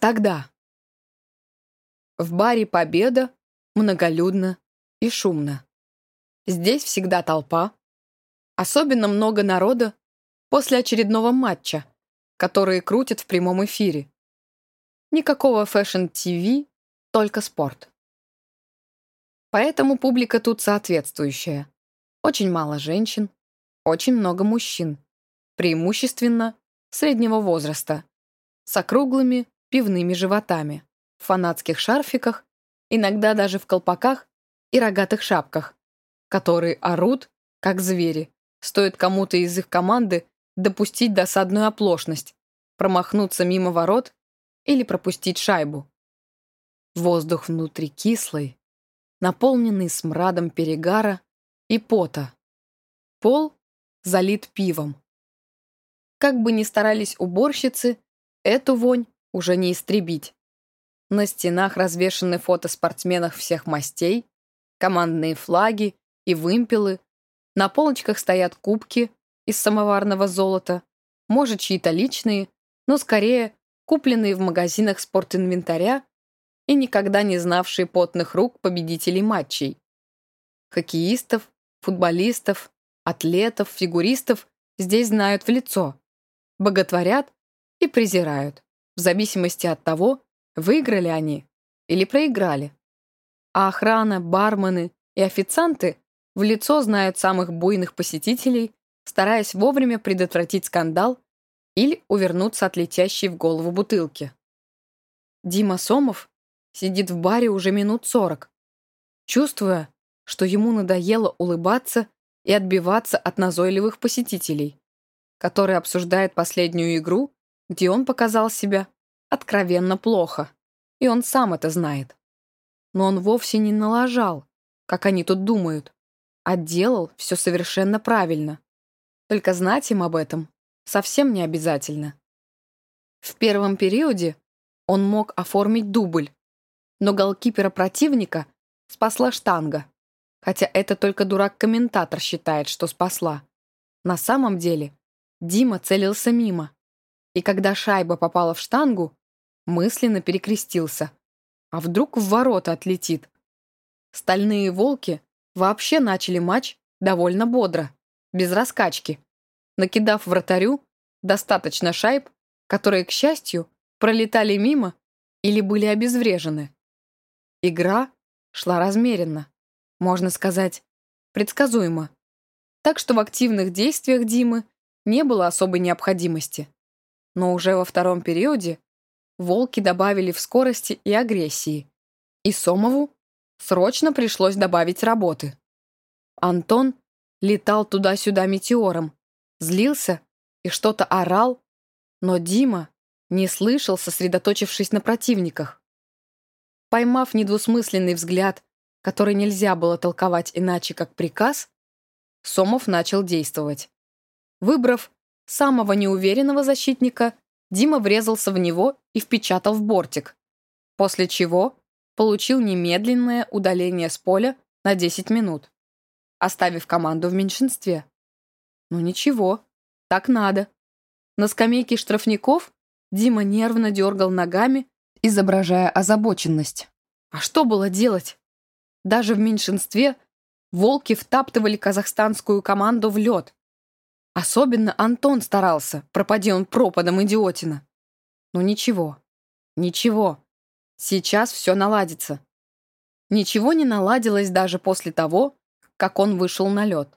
Тогда. В баре «Победа» многолюдно и шумно. Здесь всегда толпа. Особенно много народа после очередного матча, которые крутят в прямом эфире. Никакого Fashion TV, только спорт. Поэтому публика тут соответствующая. Очень мало женщин, очень много мужчин, преимущественно среднего возраста, с округлыми пивными животами, в фанатских шарфиках, иногда даже в колпаках и рогатых шапках, которые орут, как звери, стоит кому-то из их команды допустить досадную оплошность, промахнуться мимо ворот или пропустить шайбу. Воздух внутри кислый, наполненный смрадом перегара и пота. Пол залит пивом. Как бы ни старались уборщицы, эту вонь уже не истребить. На стенах развешаны фото спортсменов всех мастей, командные флаги и вымпелы, на полочках стоят кубки из самоварного золота, может, чьи-то личные, но скорее купленные в магазинах спортинвентаря и никогда не знавшие потных рук победителей матчей. Хоккеистов, футболистов, атлетов, фигуристов здесь знают в лицо, боготворят и презирают, в зависимости от того, выиграли они или проиграли. А охрана, бармены и официанты в лицо знают самых буйных посетителей, стараясь вовремя предотвратить скандал или увернуться от летящей в голову бутылки. Дима Сомов сидит в баре уже минут сорок, чувствуя, что ему надоело улыбаться и отбиваться от назойливых посетителей, которые обсуждают последнюю игру, где он показал себя откровенно плохо, и он сам это знает. Но он вовсе не налажал, как они тут думают, а делал все совершенно правильно. Только знать им об этом совсем не обязательно. В первом периоде он мог оформить дубль, но голкипера противника спасла штанга. Хотя это только дурак-комментатор считает, что спасла. На самом деле Дима целился мимо. И когда шайба попала в штангу, мысленно перекрестился. А вдруг в ворота отлетит? Стальные волки вообще начали матч довольно бодро, без раскачки, накидав вратарю достаточно шайб, которые, к счастью, пролетали мимо или были обезврежены. Игра шла размеренно можно сказать, предсказуемо. Так что в активных действиях Димы не было особой необходимости. Но уже во втором периоде волки добавили в скорости и агрессии. И Сомову срочно пришлось добавить работы. Антон летал туда-сюда метеором, злился и что-то орал, но Дима не слышал, сосредоточившись на противниках. Поймав недвусмысленный взгляд который нельзя было толковать иначе, как приказ, Сомов начал действовать. Выбрав самого неуверенного защитника, Дима врезался в него и впечатал в бортик, после чего получил немедленное удаление с поля на 10 минут, оставив команду в меньшинстве. Ну ничего, так надо. На скамейке штрафников Дима нервно дергал ногами, изображая озабоченность. А что было делать? Даже в меньшинстве волки втаптывали казахстанскую команду в лед. Особенно Антон старался, пропади он пропадом идиотина. Ну ничего, ничего, сейчас все наладится. Ничего не наладилось даже после того, как он вышел на лед.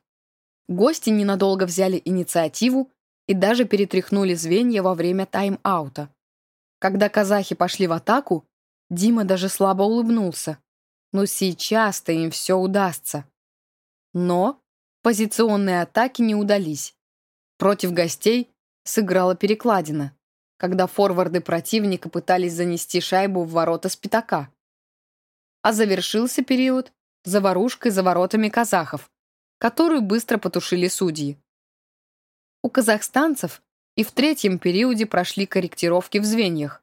Гости ненадолго взяли инициативу и даже перетряхнули звенья во время тайм-аута. Когда казахи пошли в атаку, Дима даже слабо улыбнулся. Но сейчас-то им все удастся. Но позиционные атаки не удались. Против гостей сыграла перекладина, когда форварды противника пытались занести шайбу в ворота с пятака. А завершился период заварушкой за воротами казахов, которую быстро потушили судьи. У казахстанцев и в третьем периоде прошли корректировки в звеньях,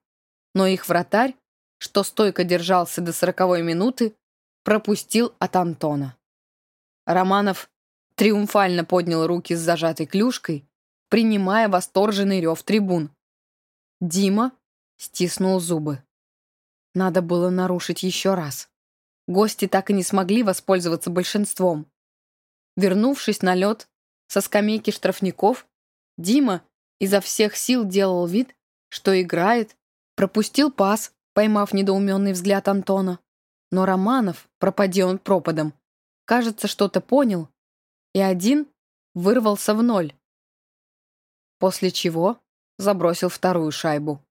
но их вратарь что стойко держался до сороковой минуты, пропустил от Антона. Романов триумфально поднял руки с зажатой клюшкой, принимая восторженный рев трибун. Дима стиснул зубы. Надо было нарушить еще раз. Гости так и не смогли воспользоваться большинством. Вернувшись на лед со скамейки штрафников, Дима изо всех сил делал вид, что играет, пропустил пас, поймав недоуменный взгляд Антона. Но Романов, пропади он пропадом, кажется, что-то понял, и один вырвался в ноль. После чего забросил вторую шайбу.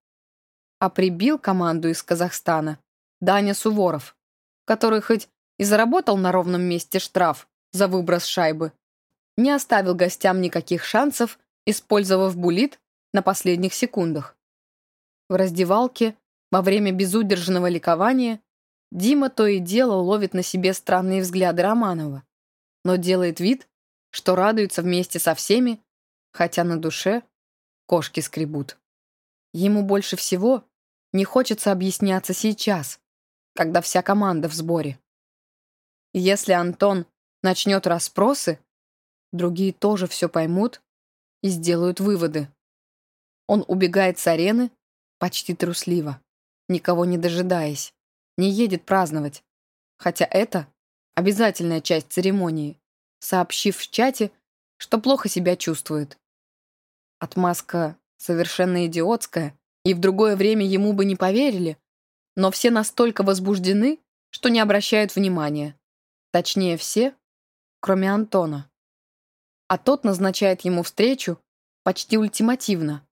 А прибил команду из Казахстана Даня Суворов, который хоть и заработал на ровном месте штраф за выброс шайбы, не оставил гостям никаких шансов, использовав булит на последних секундах. В раздевалке во время безудержного ликования Дима то и дело ловит на себе странные взгляды Романова, но делает вид, что радуется вместе со всеми, хотя на душе кошки скребут. Ему больше всего не хочется объясняться сейчас, когда вся команда в сборе. Если Антон начнет расспросы, другие тоже все поймут и сделают выводы. Он убегает с арены почти трусливо, никого не дожидаясь, не едет праздновать, хотя это обязательная часть церемонии, сообщив в чате, что плохо себя чувствует. Отмазка совершенно идиотская, и в другое время ему бы не поверили, но все настолько возбуждены, что не обращают внимания. Точнее, все, кроме Антона. А тот назначает ему встречу почти ультимативно,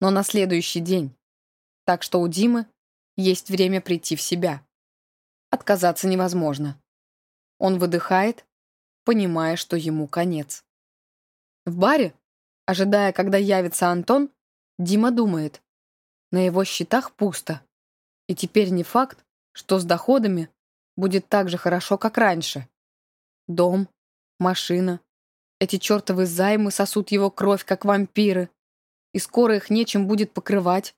но на следующий день. Так что у Димы есть время прийти в себя. Отказаться невозможно. Он выдыхает, понимая, что ему конец. В баре, ожидая, когда явится Антон, Дима думает. На его счетах пусто. И теперь не факт, что с доходами будет так же хорошо, как раньше. Дом, машина. Эти чертовы займы сосут его кровь, как вампиры. И скоро их нечем будет покрывать.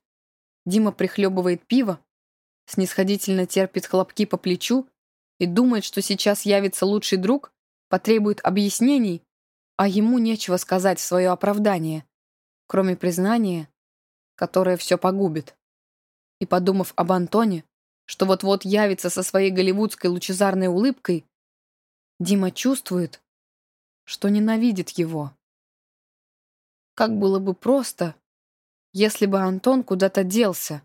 Дима прихлебывает пиво, снисходительно терпит хлопки по плечу и думает, что сейчас явится лучший друг, потребует объяснений, а ему нечего сказать в свое оправдание, кроме признания, которое все погубит. И подумав об Антоне, что вот-вот явится со своей голливудской лучезарной улыбкой, Дима чувствует, что ненавидит его. Как было бы просто, если бы Антон куда-то делся,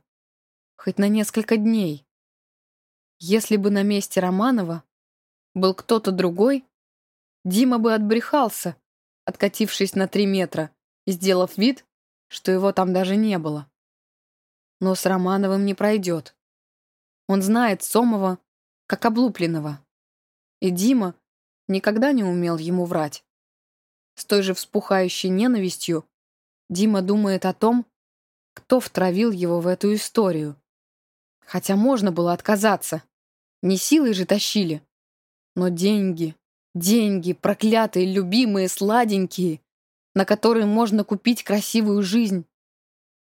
хоть на несколько дней. Если бы на месте Романова был кто-то другой, Дима бы отбрехался, откатившись на три метра и сделав вид, что его там даже не было. Но с Романовым не пройдет. Он знает Сомова как облупленного. И Дима никогда не умел ему врать. С той же вспухающей ненавистью Дима думает о том, кто втравил его в эту историю. Хотя можно было отказаться. Не силой же тащили. Но деньги, деньги, проклятые, любимые, сладенькие, на которые можно купить красивую жизнь.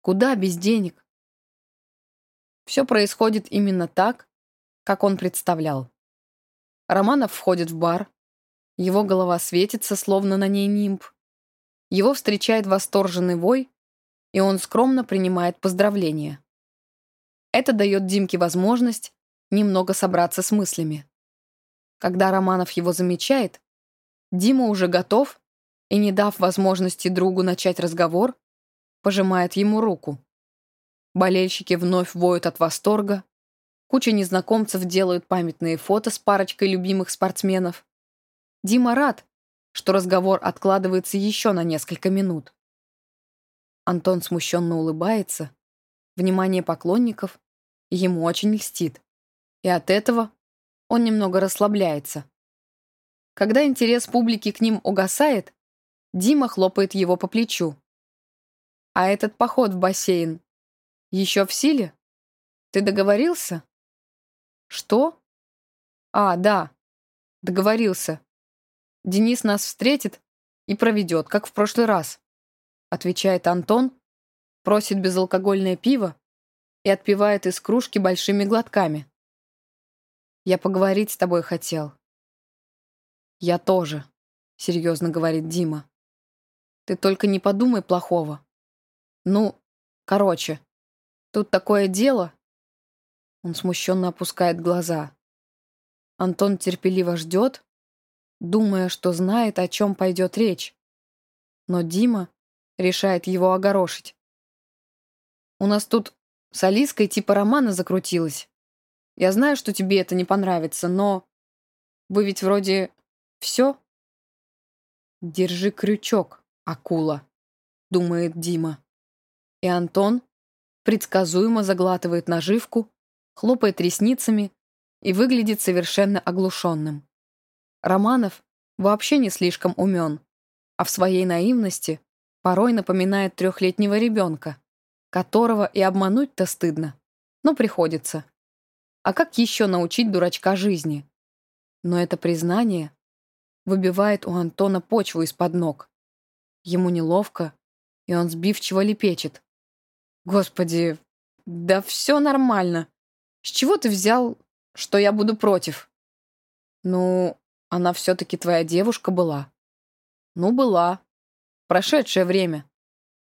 Куда без денег? Все происходит именно так, как он представлял. Романов входит в бар. Его голова светится, словно на ней нимб. Его встречает восторженный вой, и он скромно принимает поздравления. Это дает Димке возможность немного собраться с мыслями. Когда Романов его замечает, Дима уже готов и, не дав возможности другу начать разговор, пожимает ему руку. Болельщики вновь воют от восторга, куча незнакомцев делают памятные фото с парочкой любимых спортсменов. Дима рад, что разговор откладывается еще на несколько минут. Антон смущенно улыбается, внимание поклонников ему очень льстит. И от этого он немного расслабляется. Когда интерес публики к ним угасает, Дима хлопает его по плечу. «А этот поход в бассейн еще в силе? Ты договорился?» «Что?» «А, да, договорился. Денис нас встретит и проведет, как в прошлый раз», отвечает Антон, просит безалкогольное пиво и отпивает из кружки большими глотками. «Я поговорить с тобой хотел». «Я тоже», — серьезно говорит Дима. «Ты только не подумай плохого. Ну, короче, тут такое дело...» Он смущенно опускает глаза. Антон терпеливо ждет, думая, что знает, о чем пойдет речь. Но Дима решает его огорошить. «У нас тут с Алиской типа романа закрутилось. Я знаю, что тебе это не понравится, но... Вы ведь вроде все?» «Держи крючок, акула», — думает Дима. И Антон предсказуемо заглатывает наживку, хлопает ресницами и выглядит совершенно оглушенным. Романов вообще не слишком умен, а в своей наивности порой напоминает трехлетнего ребенка, которого и обмануть-то стыдно, но приходится. А как еще научить дурачка жизни? Но это признание выбивает у Антона почву из-под ног. Ему неловко, и он сбивчиво лепечет. «Господи, да все нормально. С чего ты взял, что я буду против?» «Ну, она все-таки твоя девушка была». «Ну, была. Прошедшее время.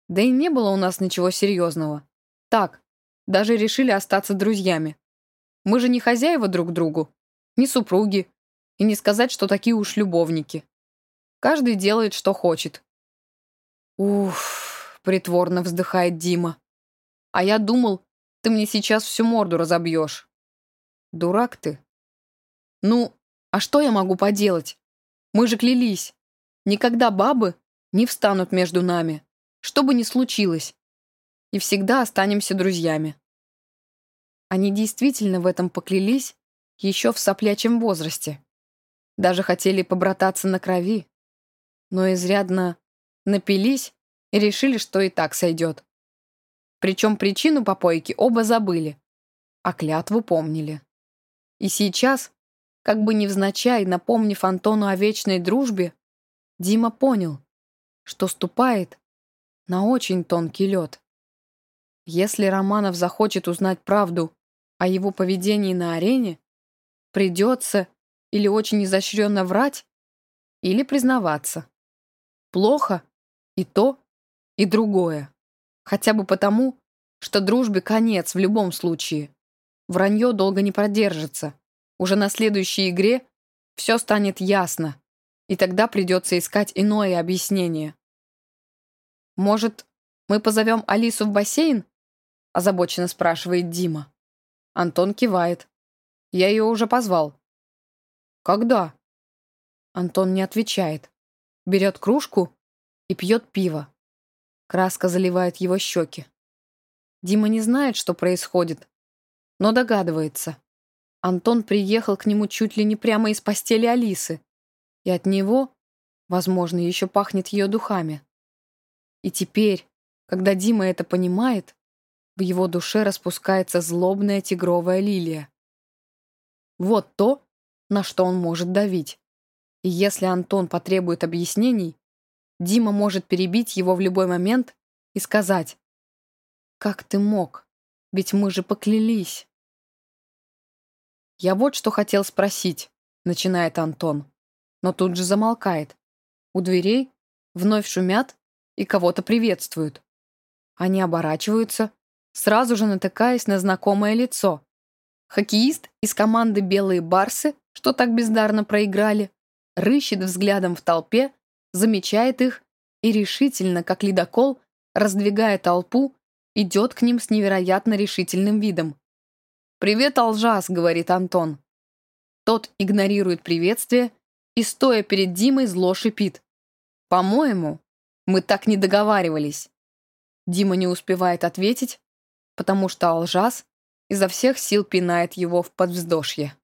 Да и не было у нас ничего серьезного. Так, даже решили остаться друзьями. Мы же не хозяева друг другу, не супруги, и не сказать, что такие уж любовники. Каждый делает, что хочет. Уф, притворно вздыхает Дима. А я думал, ты мне сейчас всю морду разобьешь. Дурак ты. Ну, а что я могу поделать? Мы же клялись. Никогда бабы не встанут между нами, что бы ни случилось. И всегда останемся друзьями. Они действительно в этом поклялись еще в соплячем возрасте. Даже хотели побрататься на крови, но изрядно напились и решили, что и так сойдет. Причем причину попойки оба забыли, а клятву помнили. И сейчас, как бы невзначай напомнив Антону о вечной дружбе, Дима понял, что ступает на очень тонкий лед. Если Романов захочет узнать правду о его поведении на арене, придется или очень изощренно врать, или признаваться. Плохо и то, и другое. Хотя бы потому, что дружбе конец в любом случае. Вранье долго не продержится. Уже на следующей игре все станет ясно, и тогда придется искать иное объяснение. «Может, мы позовем Алису в бассейн?» озабоченно спрашивает Дима. Антон кивает. «Я ее уже позвал. «Когда?» Антон не отвечает. Берет кружку и пьет пиво. Краска заливает его щеки. Дима не знает, что происходит, но догадывается. Антон приехал к нему чуть ли не прямо из постели Алисы, и от него, возможно, еще пахнет ее духами. И теперь, когда Дима это понимает, в его душе распускается злобная тигровая лилия. Вот то, на что он может давить. И если Антон потребует объяснений, Дима может перебить его в любой момент и сказать «Как ты мог? Ведь мы же поклялись». «Я вот что хотел спросить», — начинает Антон, но тут же замолкает. У дверей вновь шумят и кого-то приветствуют. Они оборачиваются, сразу же натыкаясь на знакомое лицо. Хоккеист из команды «Белые барсы» что так бездарно проиграли, рыщет взглядом в толпе, замечает их и решительно, как ледокол, раздвигая толпу, идет к ним с невероятно решительным видом. «Привет, Алжас», — говорит Антон. Тот игнорирует приветствие и, стоя перед Димой, зло шипит. «По-моему, мы так не договаривались». Дима не успевает ответить, потому что Алжас изо всех сил пинает его в подвздошье.